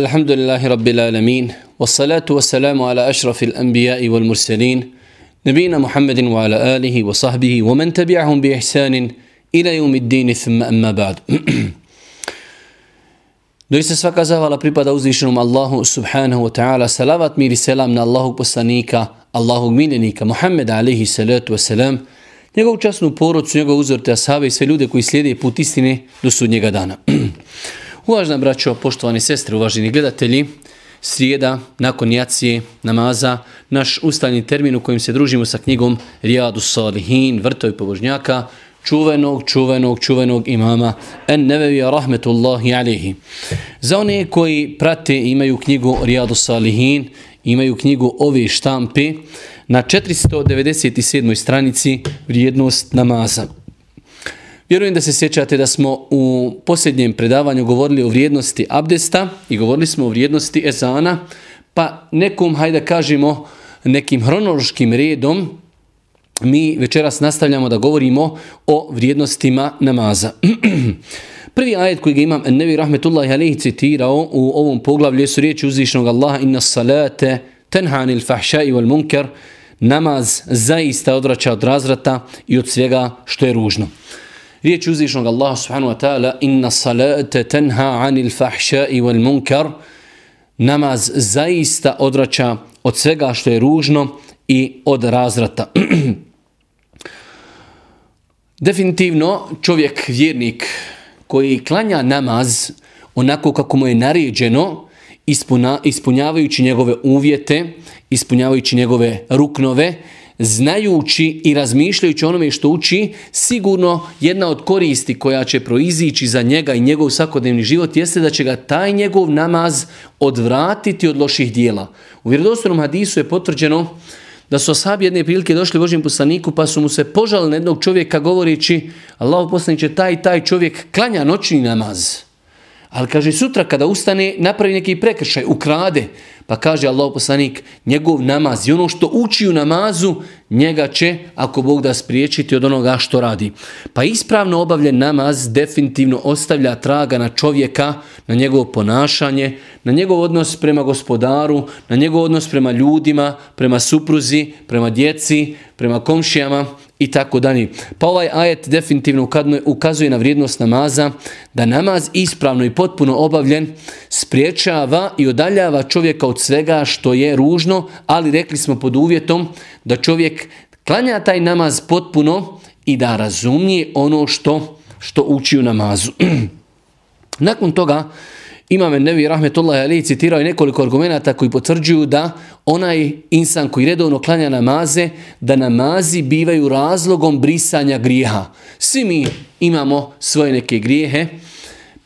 الحمد لله رب العالمين والصلاة والسلام على أشرف الأنبياء والمرسلين نبينا محمد وعلى آله وصحبه ومن تبعهم بإحسان إلى يوم الدين ثم أما بعد Doista svaka zahvala pripada uzvišenom Allahu subhanahu wa ta'ala. Salavat mir i selam na Allahog poslanika, Allahog miljenika, Muhammeda alihi salatu wa salam, njegovu časnu porodcu, njegovu uzorte ashabe i sve ljude koji slijede put istine do sudnjega dana. Uvažna braćo, poštovani sestre, uvaženi gledatelji, srijeda, nakon jacije, namaza, naš ustalni termin u kojem se družimo sa knjigom Rijadu Salihin, vrtovi pobožnjaka, čuvenog, čuvenog, čuvenog imama En Nevevija Rahmetullahi Alihi. Za one koji prate imaju knjigu Rijadu Salihin, imaju knjigu ove štampe, na 497. stranici vrijednost namaza. Vjerujem da se sjećate da smo u posljednjem predavanju govorili o vrijednosti abdesta i govorili smo o vrijednosti ezana, pa nekom, hajde kažemo, nekim hronološkim redom, mi večeras nastavljamo da govorimo o vrijednostima namaza. Prvi ajet koji ga imam Nevi Rahmetullahi Alehi citirao u ovom poglavlju su riječi uzvišnog Allaha inna salate tenhanil fahšai wal munker namaz zaista odvraća od razrata i od svega što je ružno. Riječ uzvišnog Allaha subhanahu wa ta'ala inna salate tenha anil fahšai wal munkar namaz zaista odrača od svega što je ružno i od razrata. Definitivno čovjek vjernik koji klanja namaz onako kako mu je naređeno, ispunjavajući njegove uvjete, ispunjavajući njegove ruknove, znajući i razmišljajući onome što uči, sigurno jedna od koristi koja će proizići za njega i njegov svakodnevni život jeste da će ga taj njegov namaz odvratiti od loših dijela. U vjerodostojnom hadisu je potvrđeno da su osabi jedne prilike došli Božjem poslaniku pa su mu se požali na jednog čovjeka govoreći Allah poslaniće taj taj čovjek klanja noćni namaz. Ali kaže sutra kada ustane napravi neki prekršaj, ukrade. Pa kaže Allah poslanik njegov namaz i ono što uči u namazu njega će ako Bog da spriječiti od onoga što radi. Pa ispravno obavljen namaz definitivno ostavlja traga na čovjeka, na njegovo ponašanje, na njegov odnos prema gospodaru, na njegov odnos prema ljudima, prema supruzi, prema djeci, prema komšijama i tako dalje. Pa ovaj ajet definitivno ukazuje na vrijednost namaza, da namaz ispravno i potpuno obavljen spriječava i odaljava čovjeka od svega što je ružno, ali rekli smo pod uvjetom da čovjek klanja taj namaz potpuno i da razumije ono što, što uči u namazu. Nakon toga, Imam Nevi Rahmetullah Ali citirao je nekoliko argumenta koji potvrđuju da onaj insan koji redovno klanja namaze, da namazi bivaju razlogom brisanja grijeha. Svi mi imamo svoje neke grijehe,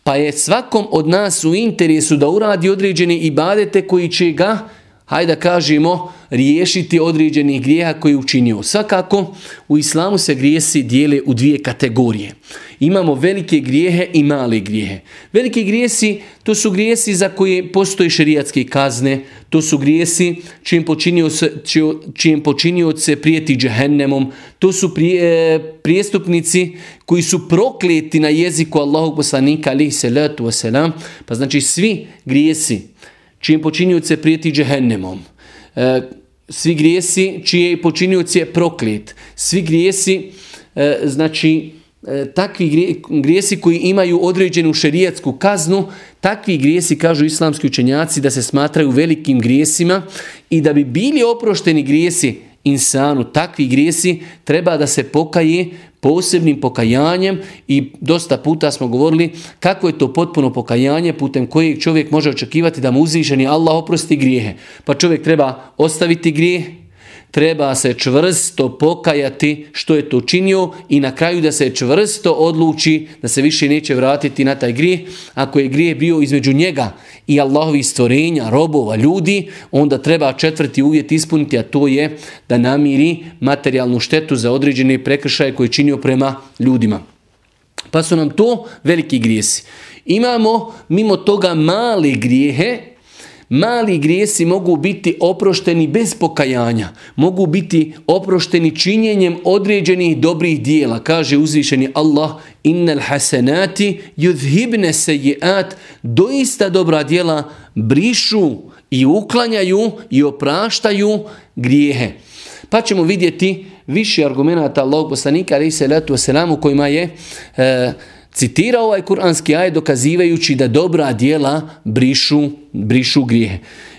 pa je svakom od nas u interesu da uradi određene ibadete koji će ga hajde da kažemo, riješiti određenih grijeha koji je učinio. Svakako, u islamu se grijesi dijele u dvije kategorije. Imamo velike grijehe i male grijehe. Velike grijesi, to su grijesi za koje postoje šerijatske kazne, to su grijesi čijem počinioce, čijem počinioce prijeti džehennemom, to su prije, e, prijestupnici koji su prokleti na jeziku Allahog poslanika, alihi salatu wasalam, pa znači svi grijesi čijem počinjuce prijeti džehennemom. E, svi grijesi čije počinjuce je proklet. Svi grijesi, e, znači, E, takvi grijesi koji imaju određenu šerijatsku kaznu, takvi grijesi, kažu islamski učenjaci, da se smatraju velikim grijesima i da bi bili oprošteni grijesi insanu, takvi grijesi, treba da se pokaje posebnim pokajanjem i dosta puta smo govorili kako je to potpuno pokajanje putem kojeg čovjek može očekivati da mu uzvišeni Allah oprosti grijehe. Pa čovjek treba ostaviti grijeh, treba se čvrsto pokajati što je to činio i na kraju da se čvrsto odluči da se više neće vratiti na taj grijeh. Ako je grijeh bio između njega i Allahovi stvorenja, robova, ljudi, onda treba četvrti uvjet ispuniti, a to je da namiri materijalnu štetu za određene prekršaje koje je činio prema ljudima. Pa su nam to veliki grijesi. Imamo mimo toga male grijehe, mali grijesi mogu biti oprošteni bez pokajanja, mogu biti oprošteni činjenjem određenih dobrih dijela. Kaže uzvišeni Allah, innal hasenati yudhibne sejiat, doista dobra dijela brišu i uklanjaju i opraštaju grijehe. Pa ćemo vidjeti više argumenta Allahog poslanika, ali se letu u kojima je e, citira ovaj kuranski aj dokazivajući da dobra dijela brišu, brišu grijehe.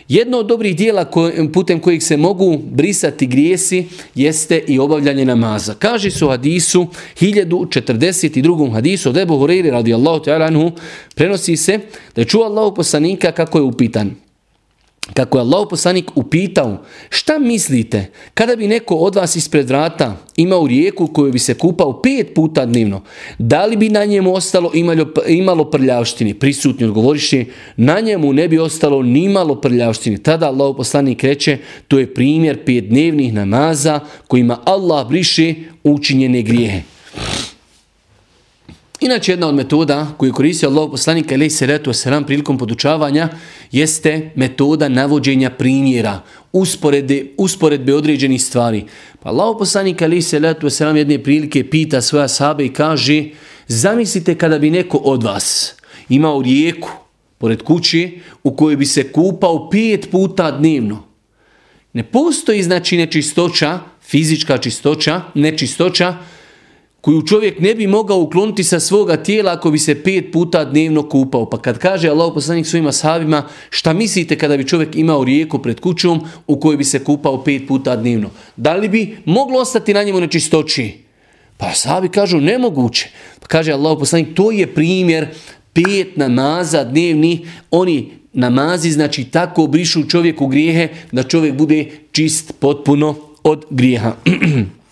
Jedno od dobrih dijela putem kojih se mogu brisati grijesi jeste i obavljanje namaza. Kaže su hadisu 1042. hadisu od Ebu Hureyri radijallahu ta'ala anhu prenosi se da je čuo Allahu poslanika kako je upitan kako je Allah poslanik upitao šta mislite kada bi neko od vas ispred vrata imao rijeku koju bi se kupao pet puta dnevno, da li bi na njemu ostalo imalo, imalo prljavštini? Prisutni odgovoriše, na njemu ne bi ostalo ni malo prljavštini. Tada Allah poslanik reče, to je primjer pet dnevnih namaza kojima Allah briše učinjene grijehe. Inače, jedna od metoda koju koristio Allah poslanika ili se wasalam prilikom podučavanja jeste metoda navođenja primjera, usporedbe, usporedbe određenih stvari. Pa Allah poslanika ili se wasalam jedne prilike pita svoja sahabe i kaže zamislite kada bi neko od vas imao rijeku pored kući u kojoj bi se kupao pet puta dnevno. Ne postoji znači nečistoća, fizička čistoća, nečistoća, koju čovjek ne bi mogao ukloniti sa svoga tijela ako bi se pet puta dnevno kupao. Pa kad kaže Allah poslanik svojima sahabima, šta mislite kada bi čovjek imao rijeku pred kućom u kojoj bi se kupao pet puta dnevno? Da li bi moglo ostati na njemu nečistoći? Pa sahabi kažu nemoguće. Pa kaže Allah poslanik, to je primjer pet namaza dnevni, oni namazi znači tako brišu čovjeku grijehe da čovjek bude čist potpuno od grijeha.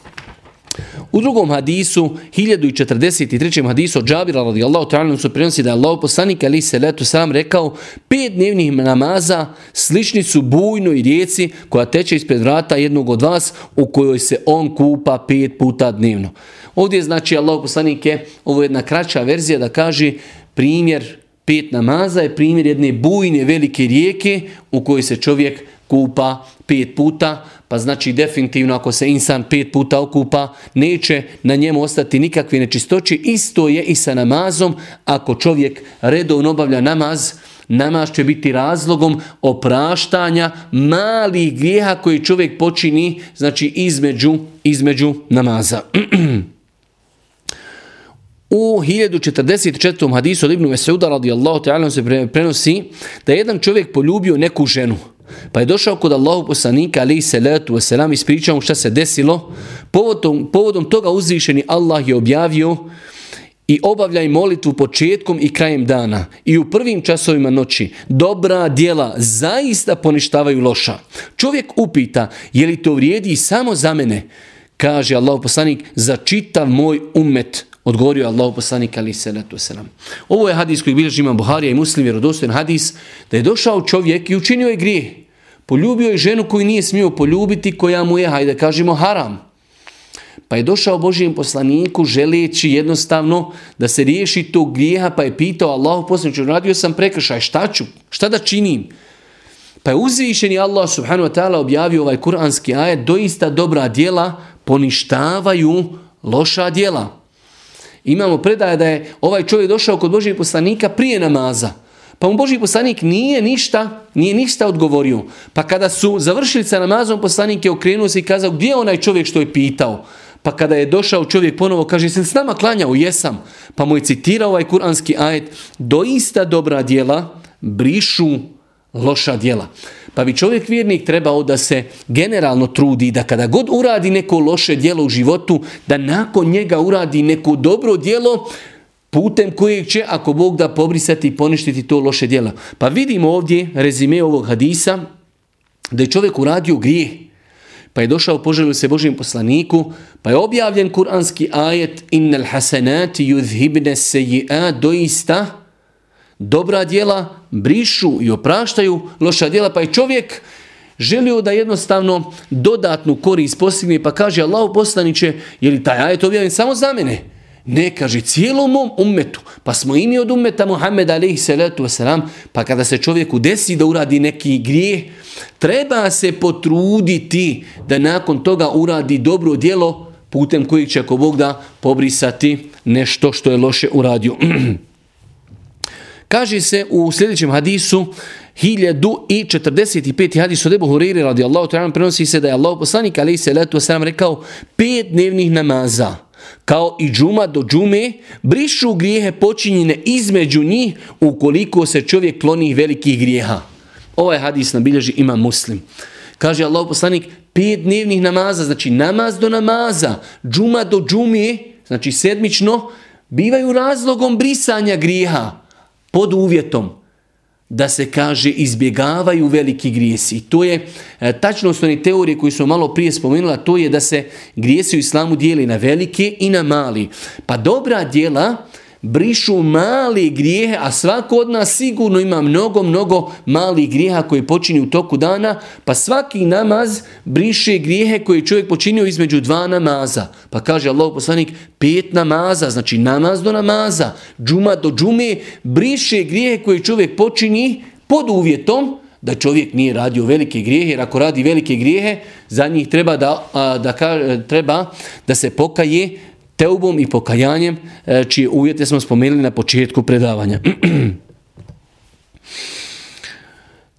U drugom hadisu, 1043. hadisu od Džabira radijallahu ta'ala su prenosi da je Allah poslanik ali se letu sam rekao pet dnevnih namaza slični su bujnoj rijeci koja teče ispred vrata jednog od vas u kojoj se on kupa pet puta dnevno. Ovdje znači Allah poslanik je, ovo je jedna kraća verzija da kaže primjer pet namaza je primjer jedne bujne velike rijeke u kojoj se čovjek kupa pet puta, pa znači definitivno ako se insan pet puta okupa, neće na njemu ostati nikakve nečistoće. Isto je i sa namazom, ako čovjek redovno obavlja namaz, namaz će biti razlogom opraštanja malih grijeha koji čovjek počini, znači između, između namaza. U 1044. hadisu od Ibnu Meseuda radijallahu ta'ala se prenosi da jedan čovjek poljubio neku ženu. Pa je došao kod Allahu poslanika ali se letu selam ispričao šta se desilo. Povodom, povodom toga uzvišeni Allah je objavio i obavljaj molitvu početkom i krajem dana i u prvim časovima noći. Dobra djela zaista poništavaju loša. Čovjek upita je li to vrijedi samo za mene? Kaže Allah poslanik za čitav moj umet. Odgovorio Allahu poslanik ali se selam. Ovo je hadis koji bilježi imam Buharija i Muslim, vjerodostojan hadis, da je došao čovjek i učinio je grijeh. Poljubio je ženu koju nije smio poljubiti, koja mu je, hajde kažemo, haram. Pa je došao Božijem poslaniku želeći jednostavno da se riješi tog grijeha, pa je pitao Allahu poslaniku, radio sam prekršaj, šta ću, šta da činim? Pa je uzvišeni Allah subhanahu wa ta'ala objavio ovaj kuranski ajet, doista dobra djela poništavaju loša djela. Imamo predaje da je ovaj čovjek došao kod Božijeg poslanika prije namaza. Pa mu Boži poslanik nije ništa, nije ništa odgovorio. Pa kada su završili sa namazom, poslanik je okrenuo se i kazao gdje je onaj čovjek što je pitao. Pa kada je došao čovjek ponovo, kaže, se s nama klanjao? Jesam. Pa mu je citirao ovaj kuranski ajet, doista dobra djela brišu loša djela. Pa bi čovjek vjernik trebao da se generalno trudi da kada god uradi neko loše djelo u životu, da nakon njega uradi neko dobro djelo, putem kojeg će, ako Bog da pobrisati i poništiti to loše djelo. Pa vidimo ovdje rezime ovog hadisa, da je čovjek uradio grijeh, pa je došao, poželio se Božijem poslaniku, pa je objavljen kuranski ajet innal hasanati yudhibne seji'a doista dobra djela brišu i opraštaju loša djela, pa je čovjek želio da jednostavno dodatnu korist postigne, pa kaže Allah poslaniće, je li taj ajet objavljen samo za mene? Ne, kaže, cijelom mom ummetu. Pa smo imi od ummeta Muhammed alaihi salatu wasalam, pa kada se čovjeku desi da uradi neki grijeh, treba se potruditi da nakon toga uradi dobro djelo putem kojeg će ako Bog da pobrisati nešto što je loše uradio. Kaže se u sljedećem hadisu, 1045. hadis od Ebu Huriri radijallahu ta'ala prenosi se da je Allah poslanik alaihi salatu wasalam rekao pet dnevnih namaza kao i džuma do džume brišu grijehe počinjene između njih ukoliko se čovjek kloni velikih grijeha. Ovaj hadis nabilježi ima muslim. Kaže Allah poslanik pet dnevnih namaza, znači namaz do namaza, džuma do džume, znači sedmično, bivaju razlogom brisanja grijeha pod uvjetom da se kaže izbjegavaju veliki grijesi. To je e, tačno su oni teorije koji smo malo prije spomenula, to je da se grijesi u islamu dijeli na velike i na mali. Pa dobra djela brišu mali grijehe, a svako od nas sigurno ima mnogo, mnogo malih grijeha koji počini u toku dana, pa svaki namaz briše grijehe koje čovjek počinio između dva namaza. Pa kaže Allah poslanik, pet namaza, znači namaz do namaza, džuma do džume, briše grijehe koje čovjek počini pod uvjetom da čovjek nije radio velike grijehe, jer ako radi velike grijehe, za njih treba da, da, da, treba da se pokaje teubom i pokajanjem, e, čije uvjete smo spomenuli na početku predavanja.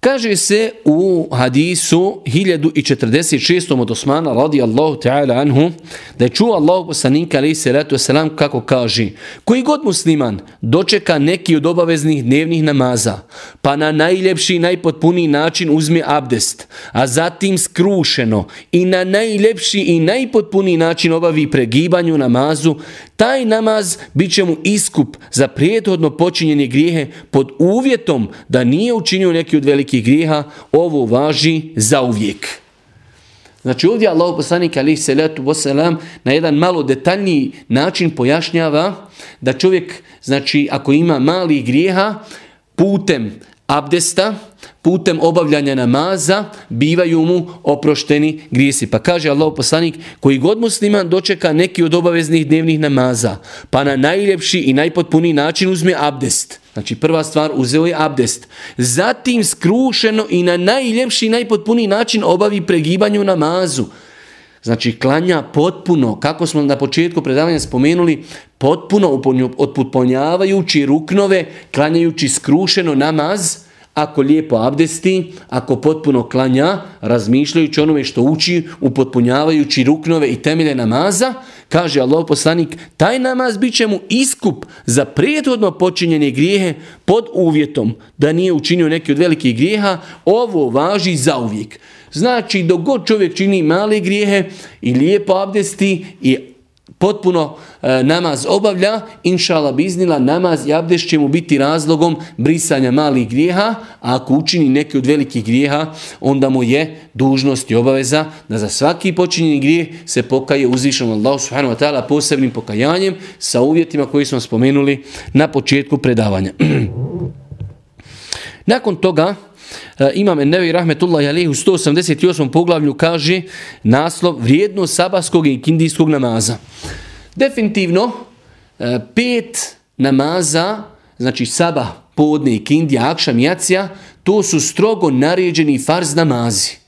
Kaže se u hadisu 1046. od Osmana radijallahu ta'ala anhu da je čuo Allah poslanika alaihi salatu wasalam kako kaže koji god musliman dočeka neki od obaveznih dnevnih namaza pa na najljepši i najpotpuniji način uzme abdest a zatim skrušeno i na najljepši i najpotpuniji način obavi pregibanju namazu taj namaz bit će mu iskup za prijethodno počinjenje grijehe pod uvjetom da nije učinio neki od velikih grijeha, ovo važi za uvijek. Znači ovdje Allah poslanik alaihi salatu wasalam na jedan malo detaljniji način pojašnjava da čovjek, znači ako ima mali grijeha, putem abdesta, putem obavljanja namaza bivaju mu oprošteni grijesi. Pa kaže Allah poslanik, koji god musliman dočeka neki od obaveznih dnevnih namaza, pa na najljepši i najpotpuniji način uzme abdest. Znači prva stvar, uzeo je abdest. Zatim skrušeno i na najljepši i najpotpuniji način obavi pregibanju namazu. Znači klanja potpuno, kako smo na početku predavanja spomenuli, potpuno upotpunjavajući ruknove, klanjajući skrušeno namaz, ako lijepo abdesti, ako potpuno klanja, razmišljajući onome što uči, upotpunjavajući ruknove i temelje namaza, kaže Allah poslanik, taj namaz bit će mu iskup za prijethodno počinjenje grijehe pod uvjetom da nije učinio neki od velikih grijeha, ovo važi za uvijek. Znači, dok god čovjek čini male grijehe i lijepo abdesti i potpuno e, namaz obavlja, inšala biznila, namaz i abdeš će mu biti razlogom brisanja malih grijeha, a ako učini neki od velikih grijeha, onda mu je dužnost i obaveza da za svaki počinjeni grijeh se pokaje uzvišenom Allah subhanahu wa ta'ala posebnim pokajanjem sa uvjetima koji smo spomenuli na početku predavanja. Nakon toga, E, Imam Ennevi Rahmetullahi Alihi u 188. poglavlju kaže naslov vrijednost sabaskog i kindijskog namaza. Definitivno, e, pet namaza, znači sabah, podne i kindija, akšam i to su strogo naređeni farz namazi.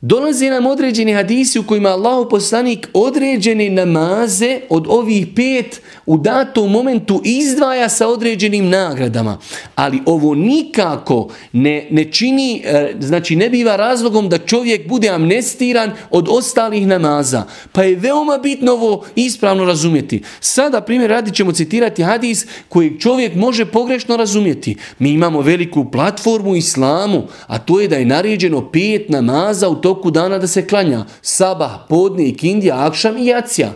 Dolaze nam određeni hadisi u kojima Allah poslanik određene namaze od ovih pet u datom momentu izdvaja sa određenim nagradama. Ali ovo nikako ne, ne čini, e, znači ne biva razlogom da čovjek bude amnestiran od ostalih namaza. Pa je veoma bitno ovo ispravno razumjeti. Sada, primjer, radi ćemo citirati hadis koji čovjek može pogrešno razumjeti. Mi imamo veliku platformu islamu, a to je da je naređeno pet namaza u toku dana da se klanja. Sabah, podne i akšam i jacija.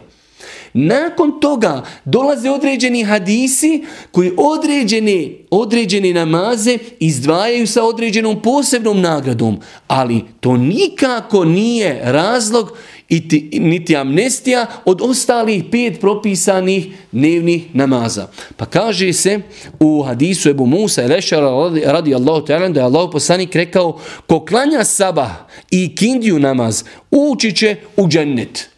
Nakon toga dolaze određeni hadisi koji određene, određene namaze izdvajaju sa određenom posebnom nagradom, ali to nikako nije razlog iti, niti amnestija od ostalih pet propisanih dnevnih namaza. Pa kaže se u hadisu Ebu Musa i Lešara radi Allahu ta'ala da je Allah poslanik rekao ko klanja sabah i kindiju namaz ući će u džennet.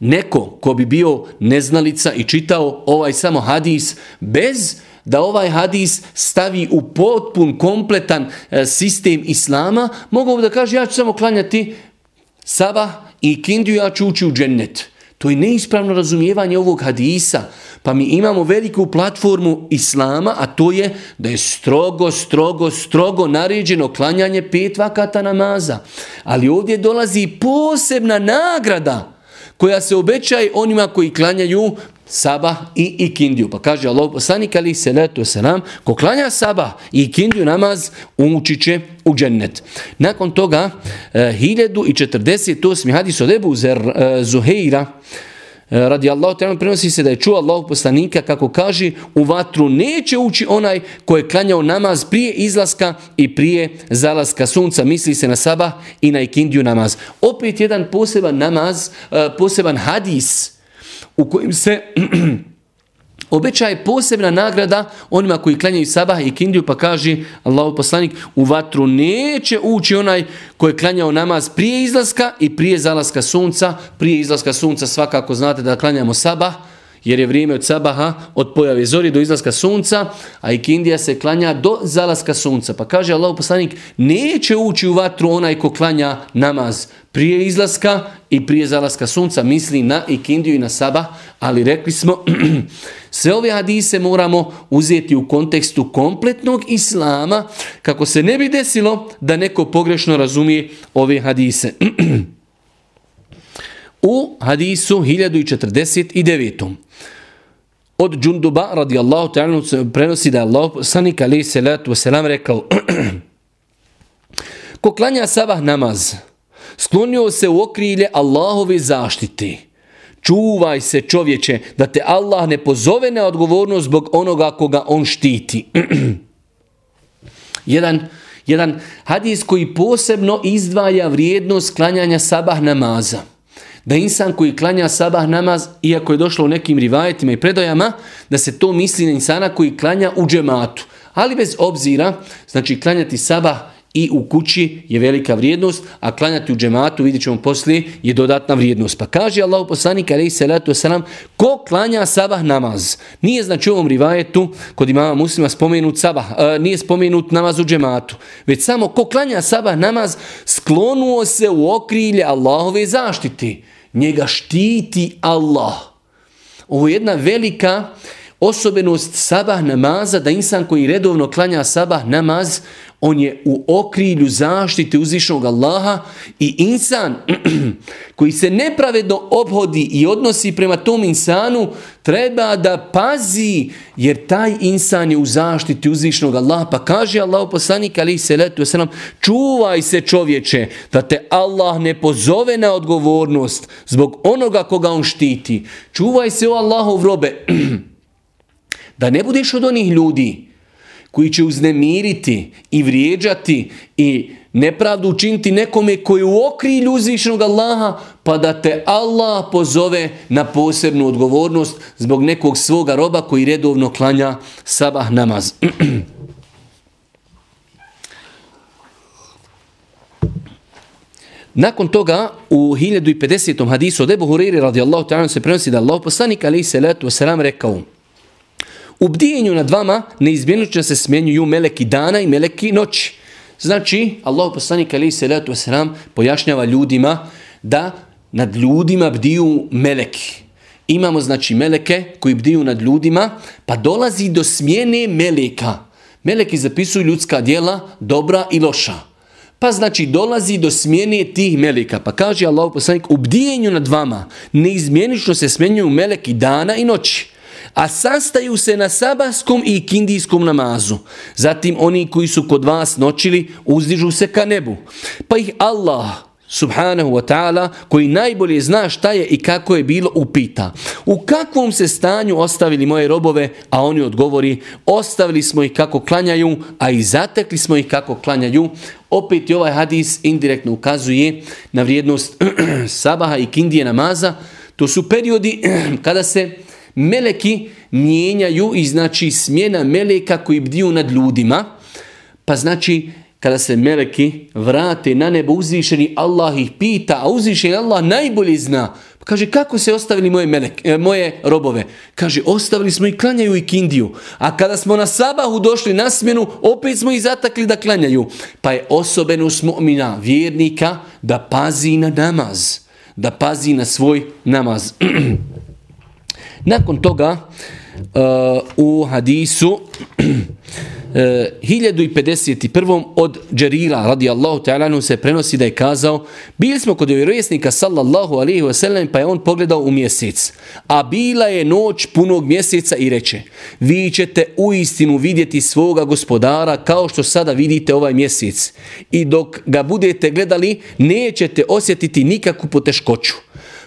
neko ko bi bio neznalica i čitao ovaj samo hadis bez da ovaj hadis stavi u potpun, kompletan e, sistem islama, mogu da kaže ja ću samo klanjati sabah i kindiju, ja ću ući u džennet. To je neispravno razumijevanje ovog hadisa. Pa mi imamo veliku platformu islama, a to je da je strogo, strogo, strogo naređeno klanjanje pet vakata namaza. Ali ovdje dolazi posebna nagrada koja se obećaje onima koji klanjaju sabah i ikindiju. Pa kaže Allah poslanik ali se letu selam, ko klanja sabah i ikindiju namaz, umući će u džennet. Nakon toga, e, 1048. Hadis od Ebu Zer, eh, Zuheira, eh, radi Allah, prenosi se da je čuo Allah poslanika kako kaže u vatru neće ući onaj ko je klanjao namaz prije izlaska i prije zalaska sunca. Misli se na sabah i na ikindiju namaz. Opet jedan poseban namaz, e, poseban hadis, u kojim se obećaje posebna nagrada onima koji klanjaju sabah i kindiju pa kaže Allahu poslanik u vatru neće ući onaj koji je klanjao namaz prije izlaska i prije zalaska sunca. Prije izlaska sunca svakako znate da klanjamo sabah jer je vrijeme od sabaha, od pojave zori do izlaska sunca, a ikindija se klanja do zalaska sunca. Pa kaže Allah poslanik, neće ući u vatru onaj ko klanja namaz prije izlaska i prije zalaska sunca, misli na ikindiju i na sabah, ali rekli smo, sve ove hadise moramo uzeti u kontekstu kompletnog islama, kako se ne bi desilo da neko pogrešno razumije ove hadise. U hadisu 1049. Od Džunduba radijallahu ta'ala prenosi da je Allah sanik alaih salatu wasalam rekao Ko klanja sabah namaz, sklonio se u okrilje Allahove zaštite. Čuvaj se čovječe da te Allah ne pozove na odgovornost zbog onoga koga on štiti. jedan, jedan hadis koji posebno izdvaja vrijednost klanjanja sabah namaza da insan koji klanja sabah namaz, iako je došlo u nekim rivajetima i predajama, da se to misli na insana koji klanja u džematu. Ali bez obzira, znači klanjati sabah i u kući je velika vrijednost, a klanjati u džematu, vidjet ćemo poslije, je dodatna vrijednost. Pa kaže Allah poslanik, alaih salatu wasalam, ko klanja sabah namaz? Nije znači u ovom rivajetu, kod imama muslima spomenut sabah, e, nije spomenut namaz u džematu, već samo ko klanja sabah namaz, sklonuo se u okrilje Allahove zaštiti njega štiti Allah. Ovo je jedna velika osobenost sabah namaza, da insan koji redovno klanja sabah namaz, on je u okrilju zaštite uzvišnog Allaha i insan koji se nepravedno obhodi i odnosi prema tom insanu treba da pazi jer taj insan je u zaštiti uzvišnog Allaha. Pa kaže Allah poslanik ali se letu selam čuvaj se čovječe da te Allah ne pozove na odgovornost zbog onoga koga on štiti. Čuvaj se o Allahov robe da ne budeš od onih ljudi koji će uznemiriti i vrijeđati i nepravdu učiniti nekome koji u okrilju uzvišenog Allaha, pa da te Allah pozove na posebnu odgovornost zbog nekog svoga roba koji redovno klanja sabah namaz. Nakon toga u 1050. hadisu od Ebu Huriri radijallahu ta'ala se prenosi da Allah poslanik alaih salatu wasalam rekao u bdijenju nad vama neizmjenučno se smjenjuju meleki dana i meleki noći. Znači, Allah poslanik alaih salatu wasalam pojašnjava ljudima da nad ljudima bdiju meleki. Imamo znači meleke koji bdiju nad ljudima, pa dolazi do smjene meleka. Meleki zapisuju ljudska dijela, dobra i loša. Pa znači dolazi do smjene tih meleka. Pa kaže Allah poslanik, u bdijenju nad vama neizmjenično se smjenjuju meleki dana i noći a sastaju se na sabahskom i kindijskom namazu. Zatim oni koji su kod vas noćili uzdižu se ka nebu. Pa ih Allah subhanahu wa ta'ala koji najbolje zna šta je i kako je bilo upita. U kakvom se stanju ostavili moje robove, a oni odgovori ostavili smo ih kako klanjaju, a i zatekli smo ih kako klanjaju. Opet i ovaj hadis indirektno ukazuje na vrijednost sabaha i kindije namaza. To su periodi kada se meleki mijenjaju i znači smjena meleka koji bdiju nad ljudima. Pa znači kada se meleki vrate na nebo uzvišeni, Allah ih pita, a uzvišeni Allah najbolje zna. Pa kaže, kako se ostavili moje, melek, e, moje robove? Kaže, ostavili smo i klanjaju i kindiju. A kada smo na sabahu došli na smjenu, opet smo ih zatakli da klanjaju. Pa je osobeno smomina vjernika da pazi na namaz. Da pazi na svoj namaz. Nakon toga, uh, u hadisu, uh, 1051. od Džerira radijallahu ta'ala se prenosi da je kazao bili smo kod vjerovjesnika sallallahu alaihi wasallam pa je on pogledao u mjesec a bila je noć punog mjeseca i reče vi ćete u istinu vidjeti svoga gospodara kao što sada vidite ovaj mjesec i dok ga budete gledali nećete osjetiti nikakvu poteškoću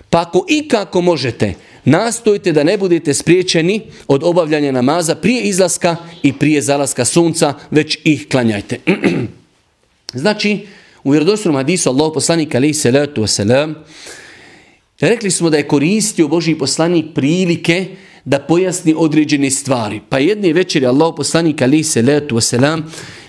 pa ako ikako možete nastojte da ne budete spriječeni od obavljanja namaza prije izlaska i prije zalaska sunca, već ih klanjajte. znači, u vjerodostrom hadisu Allah poslanika alaih salatu wasalam, rekli smo da je koristio Boži poslanik prilike da pojasni određene stvari. Pa jedne večeri Allah poslanik alaih salatu wasalam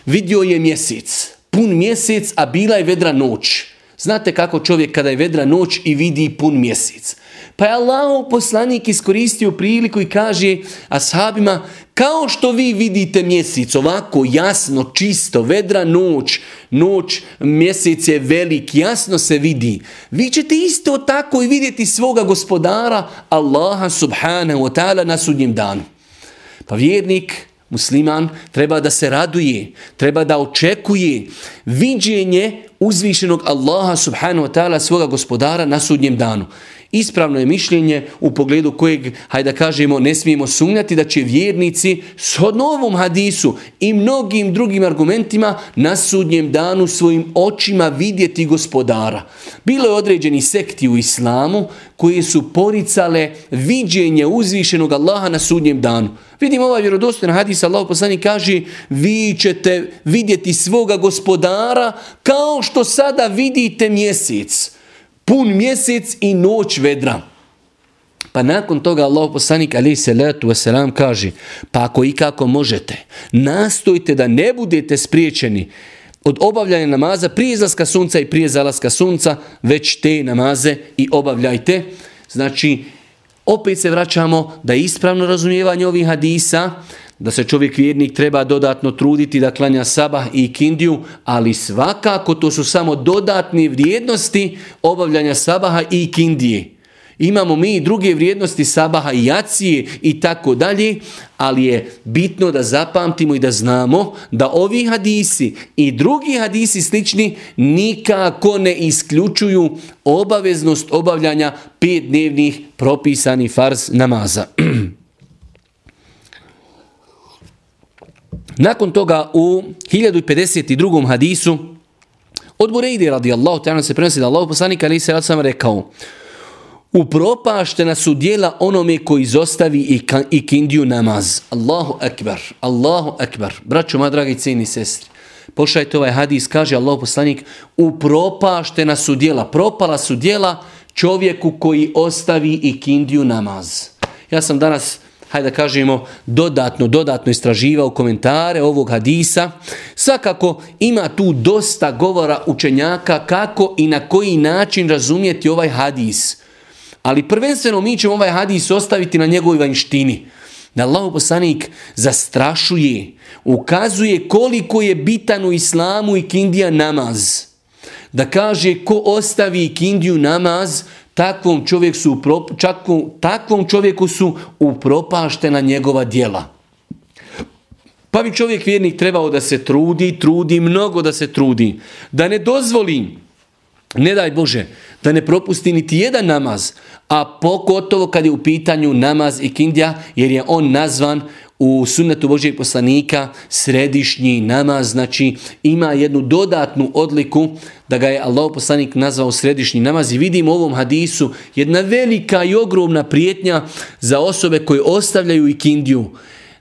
vidio je mjesec, pun mjesec, a bila je vedra noć. Znate kako čovjek kada je vedra noć i vidi pun mjesec. Pa je Allah poslanik iskoristio priliku i kaže ashabima, kao što vi vidite mjesec, ovako jasno, čisto, vedra noć, noć, mjesec je velik, jasno se vidi. Vi ćete isto tako i vidjeti svoga gospodara, Allaha subhanahu wa ta'ala na sudnjem danu. Pa vjernik, musliman, treba da se raduje, treba da očekuje viđenje uzvišenog Allaha subhanahu wa ta'ala svoga gospodara na sudnjem danu. Ispravno je mišljenje u pogledu kojeg, hajde da kažemo, ne smijemo sumnjati da će vjernici s novom hadisu i mnogim drugim argumentima na sudnjem danu svojim očima vidjeti gospodara. Bilo je određeni sekti u islamu koje su poricale viđenje uzvišenog Allaha na sudnjem danu. Vidimo ovaj vjerodostojan hadis, Allah poslani kaže, vi ćete vidjeti svoga gospodara kao što sada vidite mjesec pun mjesec i noć vedra. Pa nakon toga Allah poslanik alaih salatu wasalam kaže, pa ako i kako možete, nastojte da ne budete spriječeni od obavljanja namaza prije izlaska sunca i prije zalaska sunca, već te namaze i obavljajte. Znači, opet se vraćamo da je ispravno razumijevanje ovih hadisa, da se čovjek vjernik treba dodatno truditi da klanja sabah i kindiju, ali svakako to su samo dodatne vrijednosti obavljanja sabaha i kindije. Imamo mi i druge vrijednosti sabaha i jacije i tako dalje, ali je bitno da zapamtimo i da znamo da ovi hadisi i drugi hadisi slični nikako ne isključuju obaveznost obavljanja pet dnevnih propisanih farz namaza. Nakon toga u 1052. hadisu od Burejdi radijallahu ta'ala se prenosi da Allah poslanik ali se sam rekao Upropaštena su dijela onome koji izostavi i, i kindiju namaz. Allahu akbar, Allahu akbar. Braćo, moja dragi cijeni sestri, pošajte ovaj hadis, kaže Allah poslanik, upropaštena su dijela, propala su dijela čovjeku koji ostavi i kindiju namaz. Ja sam danas hajde da kažemo, dodatno, dodatno istraživao komentare ovog hadisa. Svakako ima tu dosta govora učenjaka kako i na koji način razumijeti ovaj hadis. Ali prvenstveno mi ćemo ovaj hadis ostaviti na njegovoj vanjštini. Da Allah poslanik zastrašuje, ukazuje koliko je bitan u islamu i kindija namaz. Da kaže ko ostavi kindiju namaz, takvom, čovjek su, čakvom, takvom čovjeku su upropaštena njegova djela. Pa bi čovjek vjernik trebao da se trudi, trudi, mnogo da se trudi. Da ne dozvoli, ne daj Bože, da ne propusti niti jedan namaz, a pogotovo kad je u pitanju namaz i kindja, jer je on nazvan u sunnetu Božijeg poslanika središnji namaz, znači ima jednu dodatnu odliku da ga je Allah poslanik nazvao središnji namaz i vidimo u ovom hadisu jedna velika i ogromna prijetnja za osobe koje ostavljaju ikindiju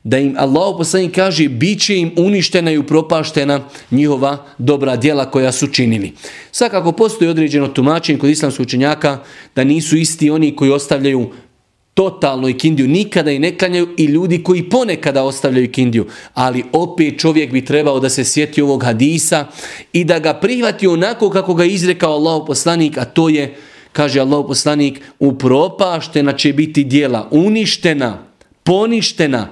da im Allah poslanik kaže bit će im uništena i upropaštena njihova dobra djela koja su činili. Svakako postoji određeno tumačenje kod islamskog učenjaka da nisu isti oni koji ostavljaju totalno ikindiju, nikada i ne klanjaju i ljudi koji ponekada ostavljaju ikindiju. Ali opet čovjek bi trebao da se sjeti ovog hadisa i da ga prihvati onako kako ga izrekao Allah poslanik, a to je, kaže Allah poslanik, upropaštena će biti dijela, uništena, poništena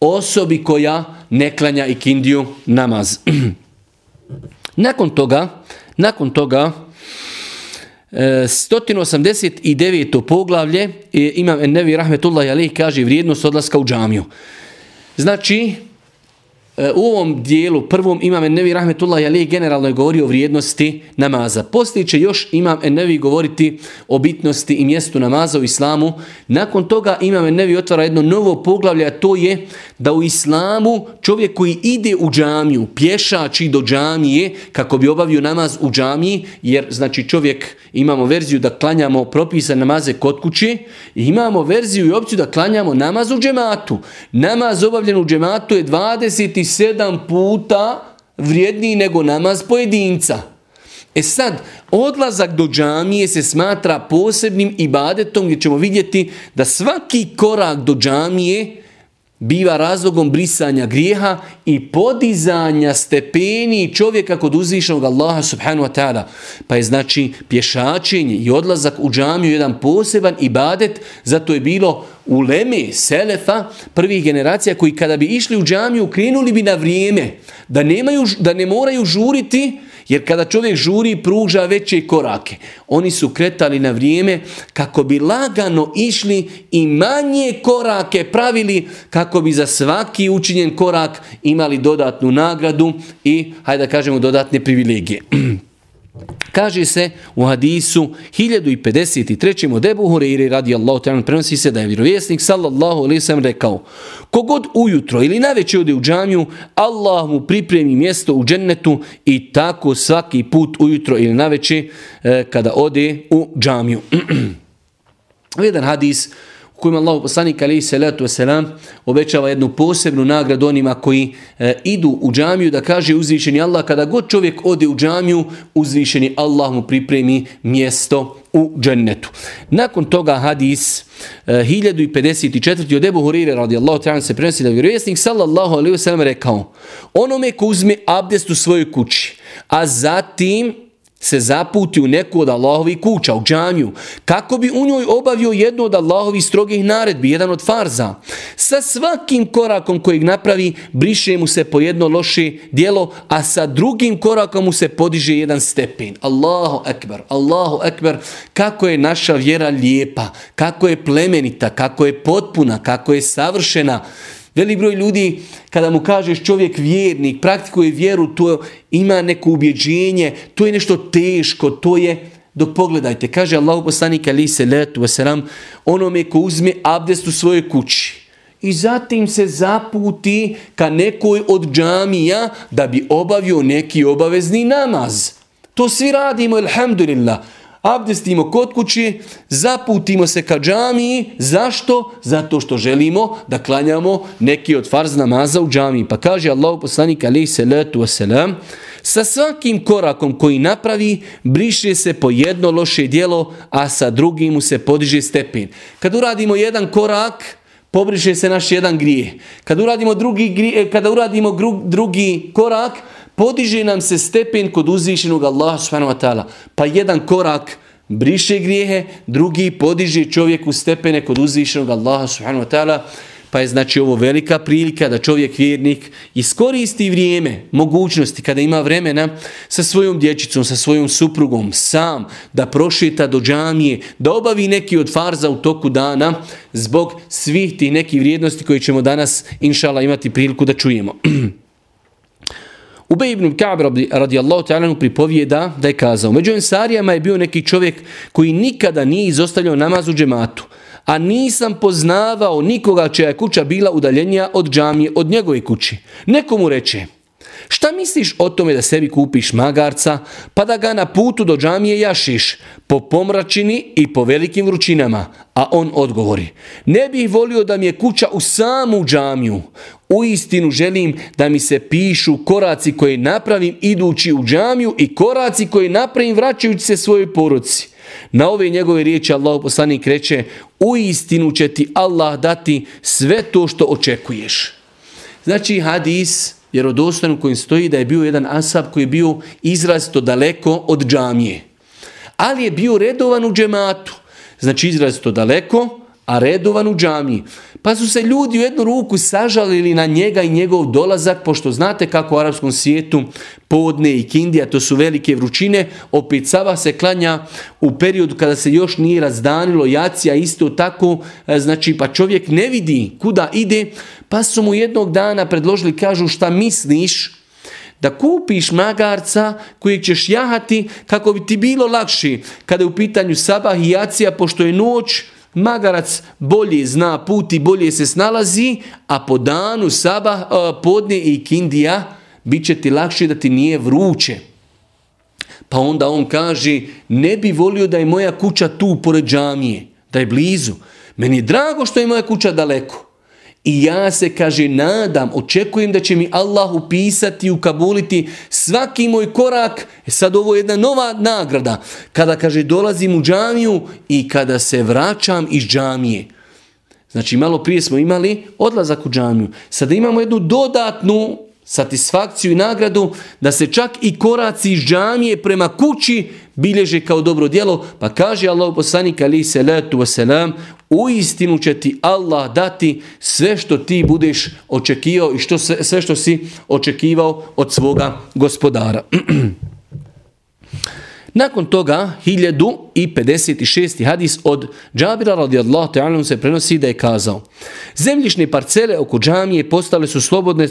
osobi koja ne klanja ikindiju namaz. nakon toga, nakon toga, E, 189. poglavlje e, imam Ennevi Rahmetullah Aleyh kaže vrijednost odlaska u džamiju. Znači, E, u ovom dijelu, prvom imam Ennevi Rahmetullah Ali generalno je govorio o vrijednosti namaza. Poslije će još imam Ennevi govoriti o bitnosti i mjestu namaza u islamu. Nakon toga imam Ennevi otvara jedno novo poglavlje, a to je da u islamu čovjek koji ide u džamiju, pješači do džamije kako bi obavio namaz u džamiji, jer znači čovjek imamo verziju da klanjamo propisane namaze kod kuće i imamo verziju i opciju da klanjamo namaz u džematu. Namaz obavljen u džematu je 20 sedam puta vrijedniji nego namaz pojedinca. E sad, odlazak do džamije se smatra posebnim ibadetom gdje ćemo vidjeti da svaki korak do džamije biva razlogom brisanja grijeha i podizanja stepeni čovjeka kod uzvišnog Allaha subhanahu wa ta'ala. Pa je znači pješačenje i odlazak u džamiju jedan poseban ibadet, zato je bilo uleme, Selefa, prvih generacija koji kada bi išli u džamiju krenuli bi na vrijeme, da, nemaju, da ne moraju žuriti jer kada čovjek žuri, pruža veće korake. Oni su kretali na vrijeme kako bi lagano išli i manje korake pravili kako bi za svaki učinjen korak imali dodatnu nagradu i, hajde da kažemo, dodatne privilegije. Kaže se u hadisu 1053. od Ebu Hureyri radijallahu ta'ala prenosi se da je vjerovjesnik sallallahu alaihi sallam rekao kogod ujutro ili najveće ode u džamiju Allah mu pripremi mjesto u džennetu i tako svaki put ujutro ili najveće eh, kada ode u džamiju. Jedan hadis u kojem Allah poslanik alaihi salatu wasalam obećava jednu posebnu nagradu onima koji e, idu u džamiju da kaže uzvišeni Allah kada god čovjek ode u džamiju uzvišeni Allah mu pripremi mjesto u džennetu. Nakon toga hadis e, 1054. od Ebu Hurire radijallahu ta'ala se prenosi da vjerovjesnik sallallahu alaihi wasalam rekao onome ko uzme abdest u svojoj kući a zatim se zaputi u neku od Allahovi kuća, u džamiju, kako bi u njoj obavio jednu od Allahovi strogih naredbi, jedan od farza. Sa svakim korakom kojeg napravi, briše mu se po jedno loše dijelo, a sa drugim korakom mu se podiže jedan stepen. Allahu ekber, Allahu ekber, kako je naša vjera lijepa, kako je plemenita, kako je potpuna, kako je savršena. Velik broj ljudi, kada mu kažeš čovjek vjernik, praktikuje vjeru, to ima neko ubjeđenje, to je nešto teško, to je... Dok pogledajte, kaže Allah poslanik ali se letu wasalam, onome ko uzme abdest u svojoj kući i zatim se zaputi ka nekoj od džamija da bi obavio neki obavezni namaz. To svi radimo, alhamdulillah abdestimo kod kući, zaputimo se ka džamiji. Zašto? Zato što želimo da klanjamo neki od farz namaza u džamiji. Pa kaže Allah poslanik alaih salatu wasalam, sa svakim korakom koji napravi, briše se po jedno loše dijelo, a sa drugim mu se podiže stepen. Kad uradimo jedan korak, pobriše se naš jedan grije. Kad uradimo drugi, grije, eh, kada uradimo drugi korak, podiže nam se stepen kod uzvišenog Allaha subhanahu wa ta'ala. Pa jedan korak briše grijehe, drugi podiže čovjeku stepene kod uzvišenog Allaha subhanahu wa ta'ala. Pa je znači ovo velika prilika da čovjek vjernik iskoristi vrijeme, mogućnosti kada ima vremena sa svojom dječicom, sa svojom suprugom, sam da prošeta do džamije, da obavi neki od farza u toku dana zbog svih tih nekih vrijednosti koje ćemo danas inšala imati priliku da čujemo. Ubej ibn Ka'b radijallahu ta'ala pripovijeda da je kazao, među ensarijama je bio neki čovjek koji nikada nije izostavljao namaz u džematu, a nisam poznavao nikoga čija je kuća bila udaljenija od džamije od njegove kući. Nekomu reče, Šta misliš o tome da sebi kupiš magarca, pa da ga na putu do džamije jašiš, po pomračini i po velikim vrućinama? A on odgovori, ne bih volio da mi je kuća u samu džamiju. U istinu želim da mi se pišu koraci koje napravim idući u džamiju i koraci koje napravim vraćajući se svojoj poruci. Na ove njegove riječi Allah poslanik reče, u istinu će ti Allah dati sve to što očekuješ. Znači hadis vjerodostojno kojim stoji da je bio jedan asab koji je bio izrazito daleko od džamije. Ali je bio redovan u džematu. Znači izrazito daleko, a redovan u džamiji. Pa su se ljudi u jednu ruku sažalili na njega i njegov dolazak, pošto znate kako u arapskom svijetu podne i kindija, to su velike vrućine, opet sava se klanja u periodu kada se još nije razdanilo jacija, isto tako, e, znači pa čovjek ne vidi kuda ide, pa su mu jednog dana predložili, kažu šta misliš, da kupiš magarca kojeg ćeš jahati kako bi ti bilo lakši kada je u pitanju sabah i jacija, pošto je noć, magarac bolje zna put i bolje se snalazi, a po danu sabah, e, podne i kindija, bit će ti lakše da ti nije vruće. Pa onda on kaže, ne bi volio da je moja kuća tu pored džamije, da je blizu. Meni je drago što je moja kuća daleko. I ja se, kaže, nadam, očekujem da će mi Allah upisati, ukabuliti svaki moj korak. E sad ovo je jedna nova nagrada. Kada, kaže, dolazim u džamiju i kada se vraćam iz džamije. Znači, malo prije smo imali odlazak u džamiju. Sada imamo jednu dodatnu satisfakciju i nagradu da se čak i koraci iz džamije prema kući bilježe kao dobro djelo, pa kaže Allah poslanik ali se letu wasalam, u istinu će ti Allah dati sve što ti budeš očekivao i što sve sve što si očekivao od svoga gospodara. Nakon toga i 56. hadis od Džabira radijallahu ta'ala se prenosi da je kazao Zemljišne parcele oko džamije postale su slobodne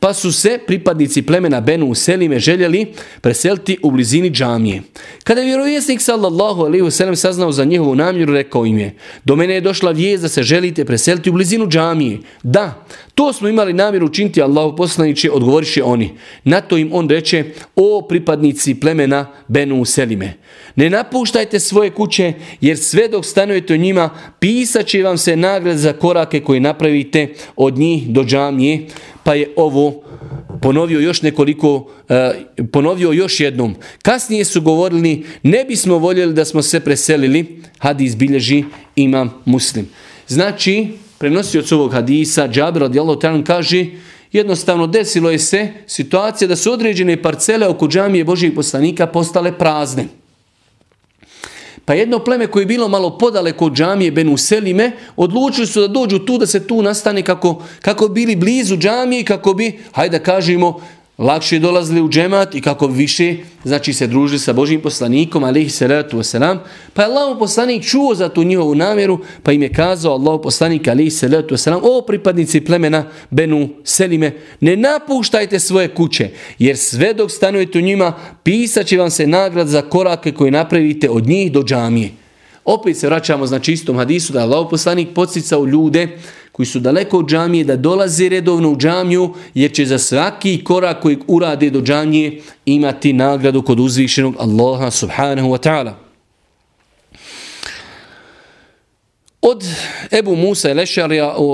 pa su se pripadnici plemena Benu Selime željeli preseliti u blizini džamije. Kada je vjerovjesnik sallallahu alaihi wasallam saznao za njihovu namjeru rekao im je do mene je došla vijest da se želite preseliti u blizinu džamije. Da, to smo imali namjeru učiniti Allahu poslaniće, odgovoriše oni. Na to im on reče, o pripadnici plemena Benu Selime, ne napuštajte svoje kuće, jer sve dok stanujete u njima, pisat će vam se nagrad za korake koje napravite od njih do džamije, pa je ovo ponovio još nekoliko, eh, ponovio još jednom. Kasnije su govorili, ne bismo voljeli da smo se preselili, hadis bilježi imam muslim. Znači, prenosioc ovog hadisa, Džabir radijallahu ta'ala kaže, jednostavno desilo je se situacija da su određene parcele oko džamije Božijeg poslanika postale prazne. Pa jedno pleme koje je bilo malo podaleko od džamije Benu Selime, odlučili su da dođu tu, da se tu nastane kako, kako bili blizu džamije, kako bi, hajde da kažemo, lakše dolazili u džemat i kako više znači se družili sa Božim poslanikom alihi salatu wasalam, pa je Allahu poslanik čuo za tu njihovu namjeru pa im je kazao Allahu poslanik alihi salatu wasalam, o pripadnici plemena Benu Selime ne napuštajte svoje kuće jer sve dok stanujete u njima pisaće vam se nagrad za korake koje napravite od njih do džamije opet se vraćamo znači istom hadisu da Allahu poslanik podsticao ljude koji su daleko od džamije, da dolaze redovno u džamiju, jer će za svaki korak koji urade do džamije imati nagradu kod uzvišenog Allaha subhanahu wa ta'ala. Od Ebu Musa i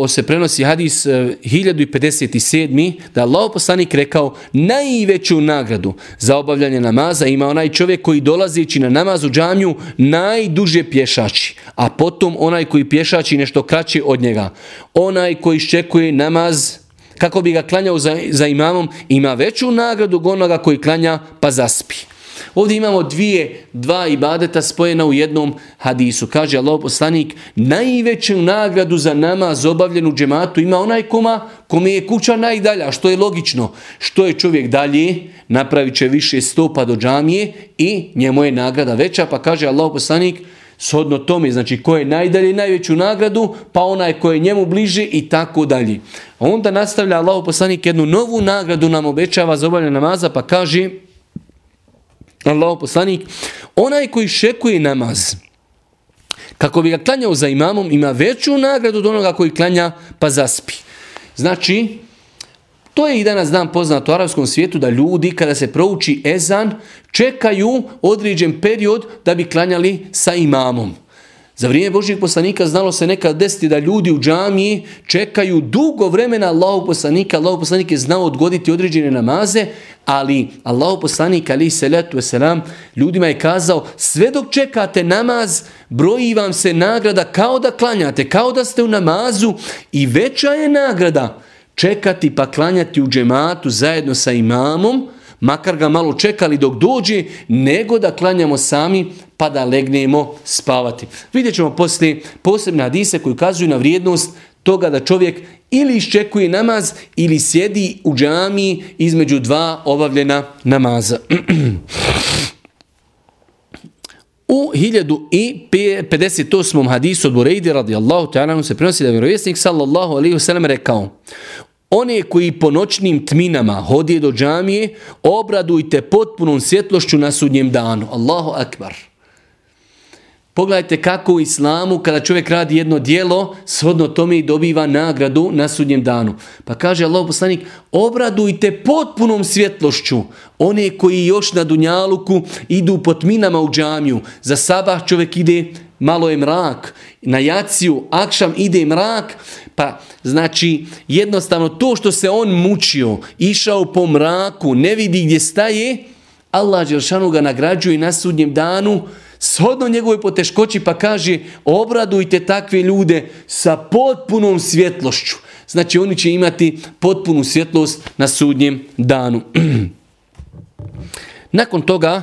se prenosi hadis 1057. E, da Allah poslanik rekao najveću nagradu za obavljanje namaza ima onaj čovjek koji dolazeći na namaz u džamiju najduže pješači, a potom onaj koji pješači nešto kraće od njega. Onaj koji iščekuje namaz kako bi ga klanjao za, za imamom ima veću nagradu onoga koji klanja pa zaspi. Ovdje imamo dvije, dva ibadeta spojena u jednom hadisu. Kaže Allah poslanik, najveću nagradu za namaz obavljenu u džematu ima onaj koma kome je kuća najdalja, što je logično. Što je čovjek dalje, napravit će više stopa do džamije i njemu je nagrada veća, pa kaže Allah poslanik, shodno tome, znači ko je najdalje najveću nagradu, pa onaj ko je njemu bliže i tako dalje. Onda nastavlja Allah poslanik jednu novu nagradu nam obećava za obavljanje namaza, pa kaže, Allahu poslanik, onaj koji šekuje namaz, kako bi ga klanjao za imamom, ima veću nagradu od onoga koji klanja pa zaspi. Znači, to je i danas dan poznato u arabskom svijetu da ljudi kada se prouči ezan čekaju određen period da bi klanjali sa imamom. Za vrijeme Božijeg poslanika znalo se nekad desiti da ljudi u džamiji čekaju dugo vremena Allahu poslanika. Allahu poslanik je znao odgoditi određene namaze, ali Allahu poslanik ali se letu selam ljudima je kazao sve dok čekate namaz broji vam se nagrada kao da klanjate, kao da ste u namazu i veća je nagrada čekati pa klanjati u džematu zajedno sa imamom, makar ga malo čekali dok dođe, nego da klanjamo sami pa da legnemo spavati. Vidjet ćemo poslije posebne hadise koji ukazuju na vrijednost toga da čovjek ili iščekuje namaz ili sjedi u džamiji između dva obavljena namaza. U 1058. hadisu od Burejdi radijallahu ta'ala se prenosi da je vjerovjesnik sallallahu alaihi wasallam rekao One koji po noćnim tminama hodije do džamije, obradujte potpunom svjetlošću na sudnjem danu. Allahu akbar. Pogledajte kako u islamu kada čovjek radi jedno dijelo, shodno tome i dobiva nagradu na sudnjem danu. Pa kaže Allah poslanik, obradujte potpunom svjetlošću one koji još na Dunjaluku idu po tminama u džamiju. Za sabah čovjek ide, malo je mrak, na jaciju, akšam ide mrak, pa znači jednostavno to što se on mučio, išao po mraku, ne vidi gdje staje, Allah Đelšanu ga nagrađuje na sudnjem danu, shodno njegove poteškoći pa kaže obradujte takve ljude sa potpunom svjetlošću. Znači oni će imati potpunu svjetlost na sudnjem danu. Nakon toga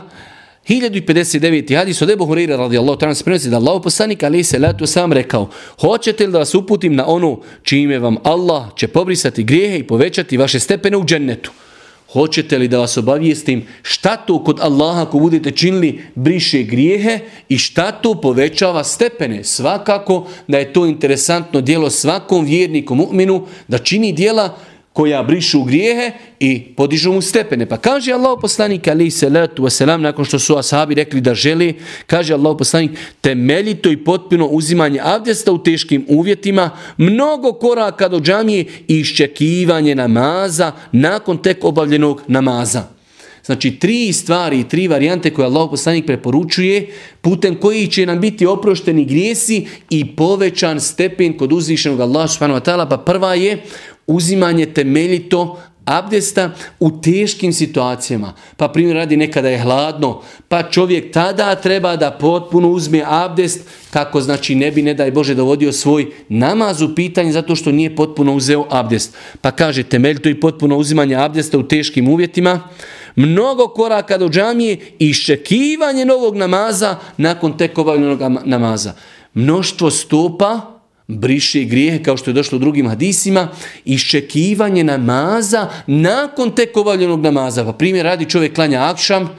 1059. hadis od Ebu Hureyre radijallahu ta'ala se prenosi da Allah poslanik ali se letu sam rekao hoćete li da vas uputim na ono čime vam Allah će pobrisati grijehe i povećati vaše stepene u džennetu? Hoćete li da vas obavijestim šta to kod Allaha ako budete činili briše grijehe i šta to povećava stepene? Svakako da je to interesantno dijelo svakom vjerniku mu'minu da čini dijela koja brišu grijehe i podižu mu stepene. Pa kaže Allah poslanik ali se letu wasalam nakon što su ashabi rekli da želi, kaže Allah poslanik temeljito i potpuno uzimanje abdesta u teškim uvjetima, mnogo koraka do džamije i iščekivanje namaza nakon tek obavljenog namaza. Znači tri stvari i tri varijante koje Allah poslanik preporučuje putem koji će nam biti oprošteni grijesi i povećan stepen kod uzvišenog Allah subhanahu wa ta'ala. Pa prva je uzimanje temeljito abdesta u teškim situacijama. Pa primjer radi nekada je hladno, pa čovjek tada treba da potpuno uzme abdest kako znači ne bi ne daj Bože dovodio svoj namaz u pitanje zato što nije potpuno uzeo abdest. Pa kaže temeljito i potpuno uzimanje abdesta u teškim uvjetima, mnogo koraka do džamije i iščekivanje novog namaza nakon tek obavljenog namaza. Mnoštvo stopa briše grijehe kao što je došlo u drugim hadisima, iščekivanje namaza nakon tek obavljenog namaza. Pa primjer radi čovjek klanja akšam,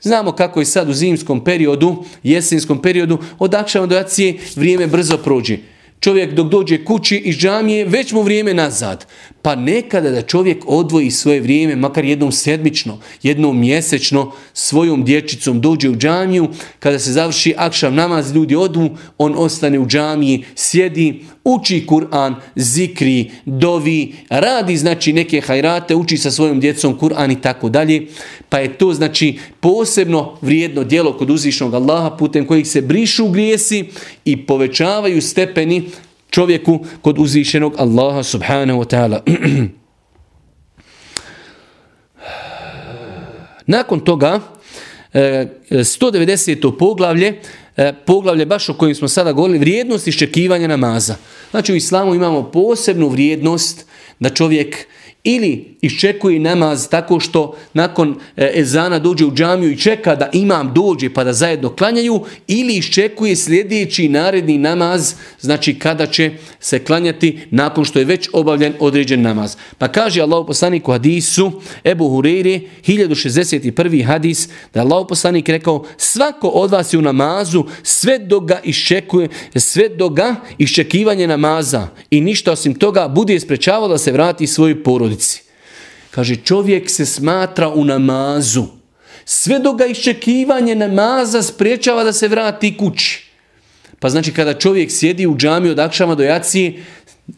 znamo kako je sad u zimskom periodu, jesenskom periodu, od akšama do jacije vrijeme brzo prođe. Čovjek dok dođe kući iz džamije, već mu vrijeme nazad. Pa nekada da čovjek odvoji svoje vrijeme, makar jednom sedmično, jednom mjesečno, svojom dječicom dođe u džamiju, kada se završi akšav namaz, ljudi odu, on ostane u džamiji, sjedi, uči Kur'an, zikri, dovi, radi znači neke hajrate, uči sa svojom djecom Kur'an i tako dalje. Pa je to znači posebno vrijedno djelo kod uzvišnog Allaha putem kojih se brišu grijesi i povećavaju stepeni čovjeku kod uzvišenog Allaha subhanahu wa ta'ala. Nakon toga, e, 190. Poglavlje, e, poglavlje baš o kojim smo sada govorili, vrijednost iščekivanja namaza. Znači u islamu imamo posebnu vrijednost da čovjek ili iščekuje namaz tako što nakon e, ezana dođe u džamiju i čeka da imam dođe pa da zajedno klanjaju ili iščekuje sljedeći naredni namaz, znači kada će se klanjati nakon što je već obavljen određen namaz. Pa kaže Allah poslanik u hadisu Ebu Hureyre 1061. hadis da Allah poslanik rekao svako od vas je u namazu sve do ga iščekuje, sve do ga iščekivanje namaza i ništa osim toga bude sprečavalo da se vrati svojoj porodici. Kaže, čovjek se smatra u namazu. Sve do ga iščekivanje namaza spriječava da se vrati kući. Pa znači kada čovjek sjedi u džami od akšama do jacije,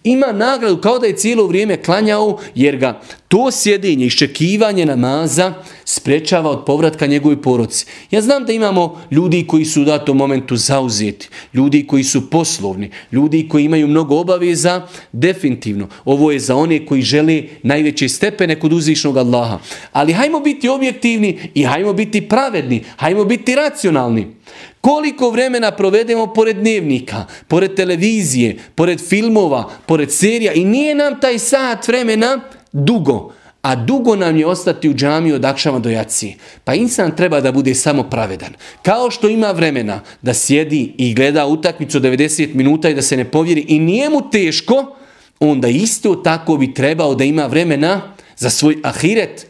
ima nagradu kao da je cijelo vrijeme klanjao jer ga to sjedinje, iščekivanje namaza sprečava od povratka njegovoj poroci. Ja znam da imamo ljudi koji su u datom momentu zauzeti, ljudi koji su poslovni, ljudi koji imaju mnogo obaveza, definitivno. Ovo je za one koji žele najveće stepene kod uzvišnog Allaha. Ali hajmo biti objektivni i hajmo biti pravedni, hajmo biti racionalni. Koliko vremena provedemo pored dnevnika, pored televizije, pored filmova, pored serija i nije nam taj sat vremena dugo, a dugo nam je ostati u džami od akšama do jaci. Pa insan treba da bude samo pravedan. Kao što ima vremena da sjedi i gleda utakmicu 90 minuta i da se ne povjeri i nije mu teško, onda isto tako bi trebao da ima vremena za svoj ahiret,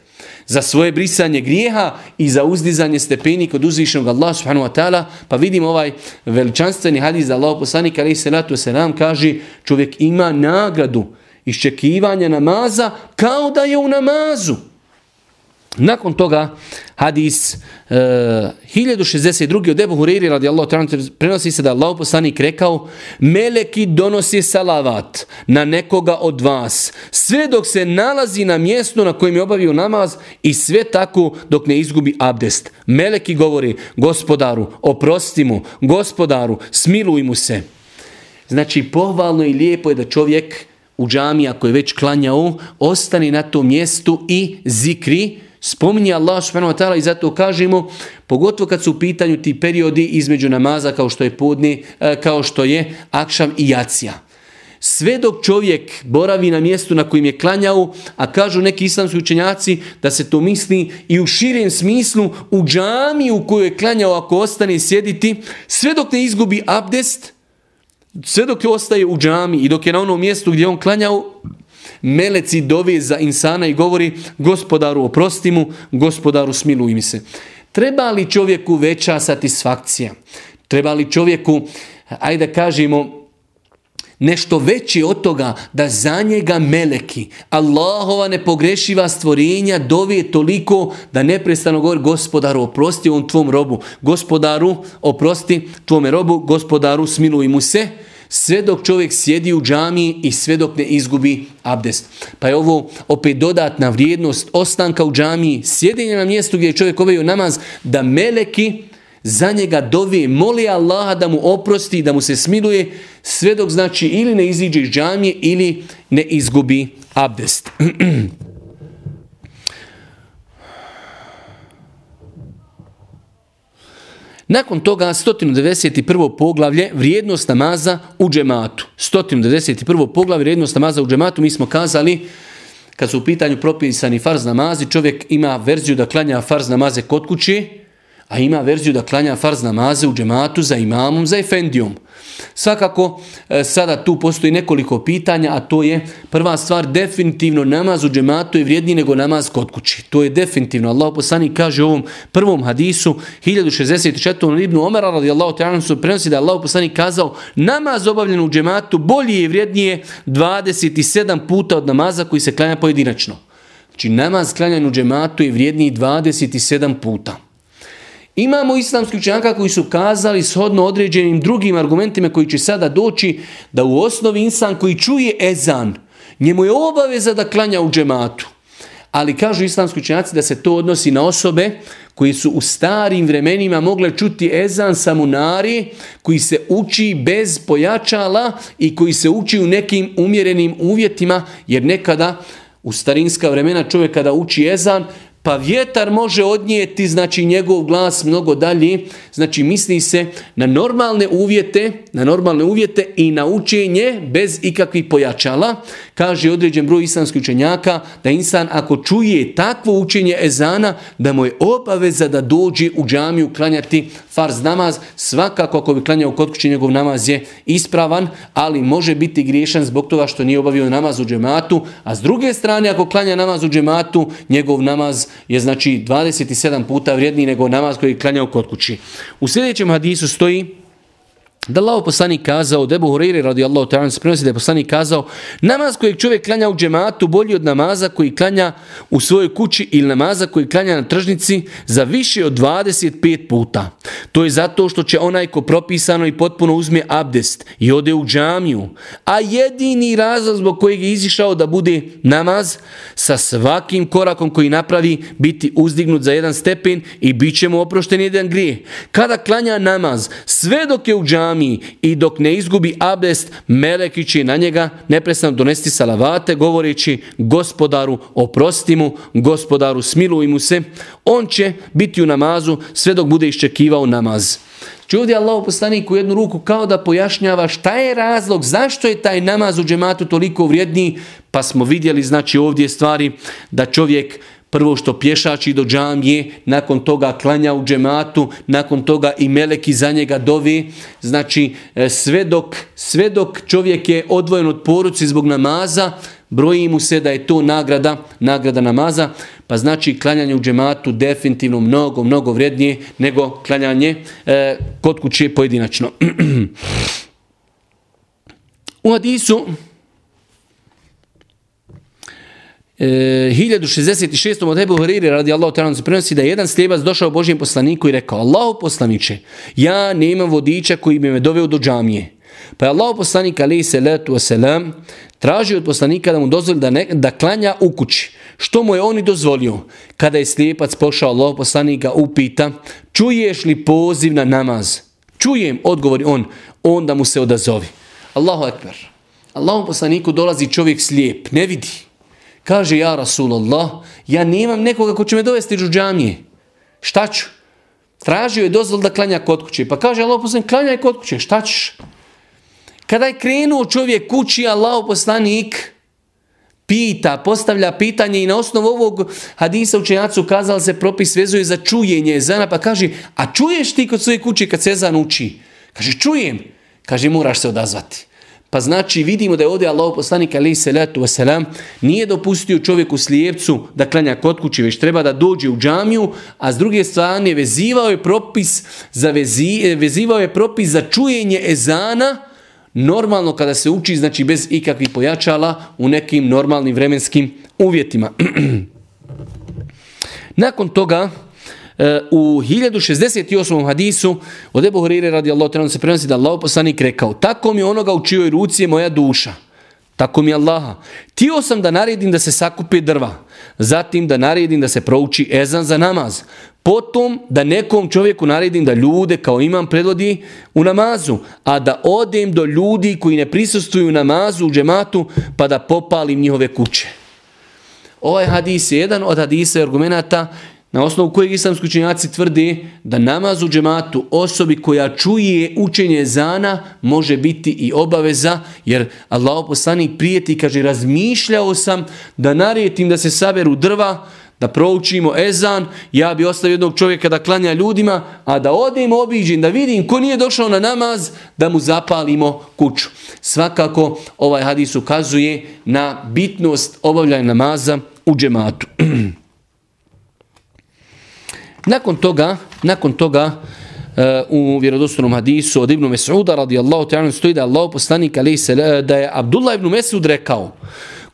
za svoje brisanje grijeha i za uzdizanje stepeni kod uzvišenog Allah subhanahu wa ta'ala, pa vidimo ovaj veličanstveni hadis da Allah poslanik alaih salatu wasalam kaže čovjek ima nagradu iščekivanja namaza kao da je u namazu. Nakon toga hadis e, 1062. od Ebu Huriri radijallahu ta'ala prenosi se da Allah poslanik rekao Meleki donosi salavat na nekoga od vas sve dok se nalazi na mjestu na kojem je obavio namaz i sve tako dok ne izgubi abdest. Meleki govori gospodaru oprosti mu, gospodaru smiluj mu se. Znači pohvalno i lijepo je da čovjek u džami ako je već klanjao ostani na tom mjestu i zikri Spominje Allah subhanahu wa ta'ala i zato kažemo, pogotovo kad su u pitanju ti periodi između namaza kao što je podni, e, kao što je akšam i jacija. Sve dok čovjek boravi na mjestu na kojim je klanjao, a kažu neki islamski učenjaci da se to misli i u širem smislu u džami u kojoj je klanjao ako ostane sjediti, sve dok ne izgubi abdest, sve dok ostaje u džami i dok je na onom mjestu gdje on klanjao, meleci dove za insana i govori gospodaru oprosti mu, gospodaru smiluj mi se. Treba li čovjeku veća satisfakcija? Treba li čovjeku, ajde kažemo, nešto veće od toga da za njega meleki, Allahova nepogrešiva stvorenja dovije toliko da neprestano govori gospodaru oprosti on tvom robu, gospodaru oprosti tvome robu, gospodaru smiluj mu se sve dok čovjek sjedi u džamiji i sve dok ne izgubi abdest. Pa je ovo opet dodatna vrijednost ostanka u džamiji, sjedinje na mjestu gdje je čovjek obavio namaz, da meleki za njega dove, moli Allaha da mu oprosti, da mu se smiluje, sve dok znači ili ne iziđe iz džamije ili ne izgubi abdest. Nakon toga 191. poglavlje vrijednost namaza u džematu. 191. poglavlje vrijednost namaza u džematu mi smo kazali kad su u pitanju propisani farz namazi, čovjek ima verziju da klanja farz namaze kod kuće, a ima verziju da klanja farz namaze u džematu za imamom, za efendijom. Svakako, e, sada tu postoji nekoliko pitanja, a to je prva stvar, definitivno namaz u džematu je vrijedniji nego namaz kod kući. To je definitivno. Allah poslani kaže u ovom prvom hadisu, 1064. Ibnu Omara radijallahu ta'ala su prenosi da Allah poslani kazao namaz obavljen u džematu bolji i vrijednije 27 puta od namaza koji se klanja pojedinačno. Znači namaz klanjan u džematu je vrijedniji 27 puta. Imamo islamski učenjaka koji su kazali shodno određenim drugim argumentima koji će sada doći da u osnovi insan koji čuje ezan, njemu je obaveza da klanja u džematu. Ali kažu islamski učenjaci da se to odnosi na osobe koji su u starim vremenima mogle čuti ezan samunari koji se uči bez pojačala i koji se uči u nekim umjerenim uvjetima jer nekada u starinska vremena čovjek kada uči ezan pa vjetar može odnijeti znači njegov glas mnogo dalje. Znači misli se na normalne uvjete na normalne uvjete i na učenje bez ikakvih pojačala. Kaže određen broj islamskih učenjaka da insan ako čuje takvo učenje ezana da mu je obaveza da dođe u džamiju klanjati farz namaz. Svakako ako bi klanjao kod kuće njegov namaz je ispravan ali može biti griješan zbog toga što nije obavio namaz u džematu. A s druge strane ako klanja namaz u džematu njegov namaz je znači 27 puta vrijedniji nego namaz koji je klanjao kod kući. U sljedećem hadisu stoji Da Allah poslanik kazao, Debu Hureyri radijallahu ta'ala se prenosi da je poslanik kazao, namaz kojeg čovjek klanja u džematu bolji od namaza koji klanja u svojoj kući ili namaza koji klanja na tržnici za više od 25 puta. To je zato što će onaj ko propisano i potpuno uzme abdest i ode u džamiju, a jedini razlog zbog kojeg je izišao da bude namaz sa svakim korakom koji napravi biti uzdignut za jedan stepen i bit će mu oprošten jedan grije. Kada klanja namaz, sve dok je u džamiju, džami i dok ne izgubi abdest, meleki će na njega neprestano donesti salavate govoreći gospodaru oprosti mu, gospodaru smiluj mu se. On će biti u namazu sve dok bude iščekivao namaz. Či ovdje Allah poslanik u jednu ruku kao da pojašnjava šta je razlog, zašto je taj namaz u džematu toliko vrijedniji, pa smo vidjeli znači ovdje stvari da čovjek Prvo što pješači do džamije, nakon toga klanja u džematu, nakon toga i meleki za njega dovi. Znači e, sve dok, sve dok čovjek je odvojen od poruci zbog namaza, broji mu se da je to nagrada, nagrada namaza, pa znači klanjanje u džematu definitivno mnogo, mnogo vrijednije nego klanjanje e, kod kuće pojedinačno. u hadisu E, 1066. od Ebu Hriri radi Allah ta'ala se prenosi da je jedan slijebac došao Božijem poslaniku i rekao Allahu poslaniče, ja nemam vodiča koji bi me doveo do džamije. Pa je Allah poslanik alaihi salatu wasalam tražio od poslanika da mu dozvoli da, ne, da klanja u kući. Što mu je on i dozvolio? Kada je slijepac pošao Allah poslanika upita čuješ li poziv na namaz? Čujem, odgovori on, onda mu se odazovi. Allahu ekber. Allahom poslaniku dolazi čovjek slijep, ne vidi. Kaže ja Rasulullah, ja nemam nekoga ko će me dovesti u džamije. Šta ću? Tražio je dozvol da klanja kod kuće. Pa kaže Allah poslanik, klanjaj kod kuće, šta ćeš? Kada je krenuo čovjek kući, Allah poslanik pita, postavlja pitanje i na osnovu ovog hadisa učenjacu kazali se propis vezuje za čujenje ezana, pa kaže, a čuješ ti kod svoje kuće kad se ezan uči? Kaže, čujem. Kaže, moraš se odazvati. Pa znači vidimo da je ovdje Allah poslanik alaih salatu wasalam nije dopustio čovjeku slijepcu da klanja kod kući, već treba da dođe u džamiju, a s druge strane vezivao je propis za, vezi, vezivao je propis za čujenje ezana, normalno kada se uči, znači bez ikakvih pojačala, u nekim normalnim vremenskim uvjetima. Nakon toga, E, u 1068. hadisu od Ebu Hurire radi Allah se prenosi da Allah poslanik rekao tako mi onoga u čijoj ruci je moja duša tako mi Allaha. Tio sam da naredim da se sakupe drva, zatim da naredim da se prouči ezan za namaz, potom da nekom čovjeku naredim da ljude kao imam predvodi u namazu, a da odem do ljudi koji ne prisustuju u namazu u džematu pa da popalim njihove kuće. Ovaj hadis je jedan od hadisa i argumenta na osnovu kojeg islamski učenjaci tvrdi da namaz u džematu osobi koja čuje učenje zana može biti i obaveza, jer Allah poslanik prijeti, kaže, razmišljao sam da narijetim da se saberu drva, da proučimo ezan, ja bi ostavio jednog čovjeka da klanja ljudima, a da odem obiđim, da vidim ko nije došao na namaz, da mu zapalimo kuću. Svakako ovaj hadis ukazuje na bitnost obavljanja namaza u džematu. Nakon toga, nakon toga eh, u vjerodostojnom hadisu od Ibnu Mes'uda radijallahu ta'ala stoji da Allah poslanik eh, da je Abdullah ibn Mes'ud rekao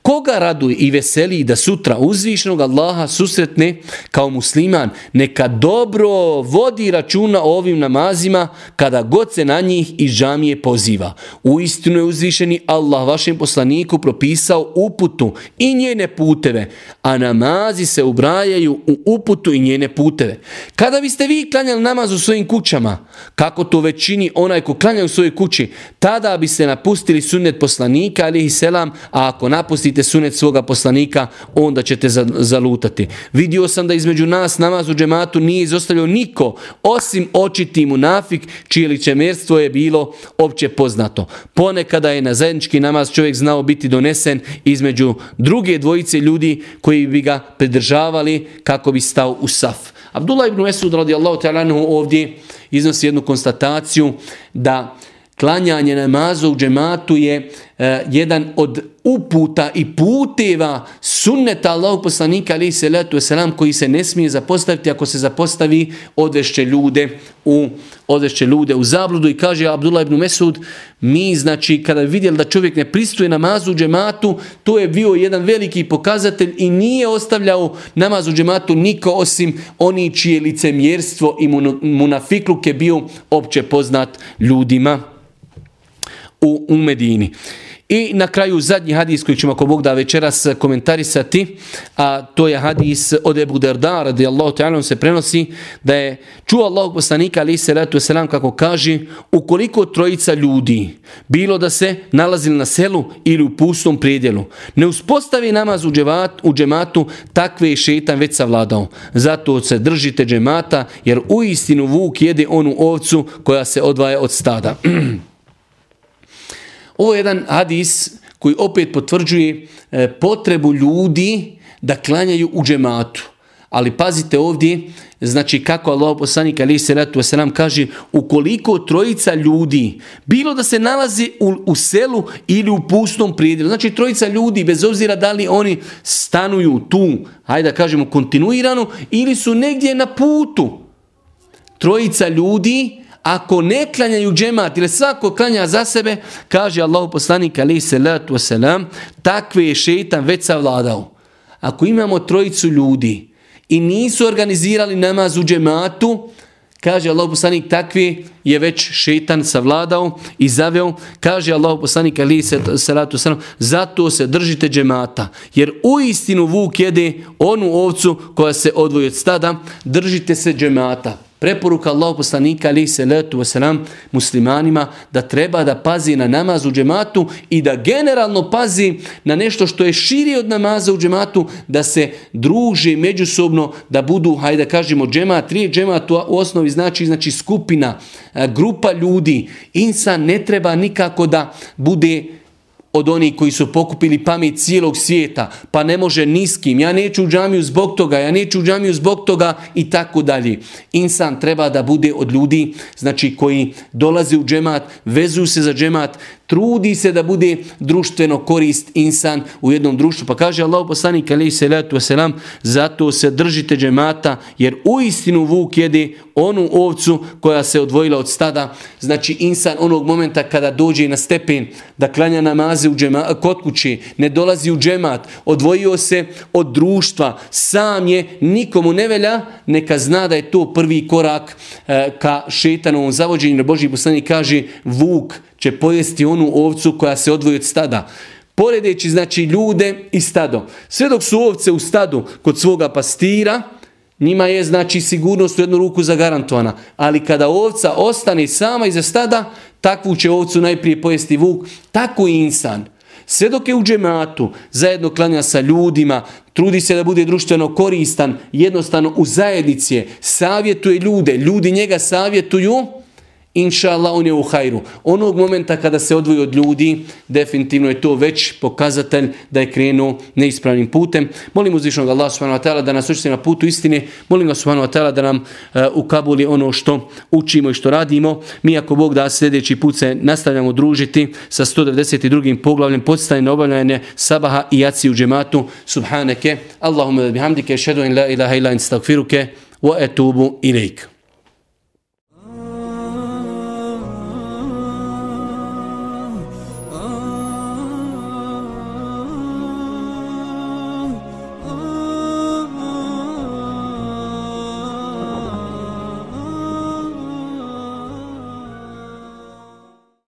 Koga raduje i veseli da sutra uzvišenog Allaha susretne kao musliman, neka dobro vodi računa o ovim namazima kada god se na njih iz džamije poziva. U istinu je uzvišeni Allah vašem poslaniku propisao uputu i njene puteve, a namazi se ubrajaju u uputu i njene puteve. Kada biste vi klanjali namaz u svojim kućama, kako to većini onaj ko klanja u svojoj kući, tada bi se napustili sunnet poslanika, alihi selam, a ako napustite slijedite sunet svoga poslanika, onda ćete zalutati. Vidio sam da između nas namaz u džematu nije izostavljao niko, osim očiti munafik, čije ličemerstvo je bilo opće poznato. Ponekada je na zajednički namaz čovjek znao biti donesen između druge dvojice ljudi koji bi ga pridržavali kako bi stao u saf. Abdullah ibn Esud radijallahu ta'ala ovdje iznosi jednu konstataciju da klanjanje namaza u džematu je Eh, jedan od uputa i puteva sunneta Allahog poslanika ali se letu selam koji se ne smije zapostaviti ako se zapostavi odvešće ljude u odvešće ljude u zabludu i kaže Abdullah ibn Mesud mi znači kada vidjeli da čovjek ne pristuje namazu u džematu to je bio jedan veliki pokazatelj i nije ostavljao namaz u džematu niko osim oni čije licemjerstvo i munafikluk je bio opće poznat ljudima u, u Medini. I na kraju zadnji hadis koji ćemo ako Bog da večeras komentarisati, a to je hadis od Ebu Derda radijallahu ta'ala se prenosi da je čuo Allahog poslanika ali se ratu selam kako kaže ukoliko trojica ljudi bilo da se nalazili na selu ili u pustom predjelu ne uspostavi namaz u, dževat, u džematu takve je šetan već savladao. Zato se držite džemata jer u istinu vuk jede onu ovcu koja se odvaja od stada. Ovo je jedan hadis koji opet potvrđuje e, potrebu ljudi da klanjaju u džematu. Ali pazite ovdje, znači kako Allah poslanik ali se ratu nam kaže, ukoliko trojica ljudi, bilo da se nalazi u, u selu ili u pustom prijedelu, znači trojica ljudi, bez obzira da li oni stanuju tu, hajde da kažemo kontinuirano, ili su negdje na putu, trojica ljudi, ako ne klanjaju džemat ili svako klanja za sebe, kaže Allah poslanik alaih salatu wasalam, takve je šeitan već savladao. Ako imamo trojicu ljudi i nisu organizirali namaz u džematu, kaže Allah poslanik takvi je već šeitan savladao i zaveo. Kaže Allah poslanik alaih salatu selam zato se držite džemata. Jer u istinu vuk jede onu ovcu koja se odvoji od stada, držite se džemata. Preporuka Allah poslanika ali se letu wasalam muslimanima da treba da pazi na namaz u džematu i da generalno pazi na nešto što je širi od namaza u džematu, da se druži međusobno, da budu, hajde da kažemo, džemat, tri džemat u osnovi znači, znači skupina, grupa ljudi. Insan ne treba nikako da bude od onih koji su pokupili pamet cijelog svijeta, pa ne može niskim, ja neću u džamiju zbog toga, ja neću u džamiju zbog toga i tako dalje. Insan treba da bude od ljudi, znači koji dolaze u džemat, vezuju se za džemat, trudi se da bude društveno korist insan u jednom društvu. Pa kaže Allah poslanik alaihi salatu wasalam, zato se držite džemata, jer u istinu vuk jede onu ovcu koja se odvojila od stada. Znači insan onog momenta kada dođe na stepen da klanja namaze u džema, kod kući, ne dolazi u džemat, odvojio se od društva, sam je, nikomu ne velja, neka zna da je to prvi korak e, ka šetanovom zavođenju. Boži poslanik kaže, vuk će pojesti onu ovcu koja se odvoji od stada. Poredeći znači ljude i stado. Sve dok su ovce u stadu kod svoga pastira, njima je znači sigurnost u jednu ruku zagarantovana. Ali kada ovca ostane sama iza stada, takvu će ovcu najprije pojesti vuk, tako i insan. Sve dok je u džematu, zajedno klanja sa ljudima, trudi se da bude društveno koristan, jednostavno u zajednici savjetuje ljude, ljudi njega savjetuju, inša Allah, on je u hajru. Onog momenta kada se odvoji od ljudi, definitivno je to već pokazatelj da je krenuo neispravnim putem. Molim uzvišnog Allah subhanahu wa ta'ala da nas učite na putu istine. Molim ga subhanahu wa ta'ala da nam uh, ukabuli ono što učimo i što radimo. Mi ako Bog da sljedeći put se nastavljamo družiti sa 192. poglavljem podstavljene obavljanje sabaha i jaci u džematu. Subhaneke. Allahumma da bihamdike. Šedu in la ilaha ila in stagfiruke. Wa etubu ilaik.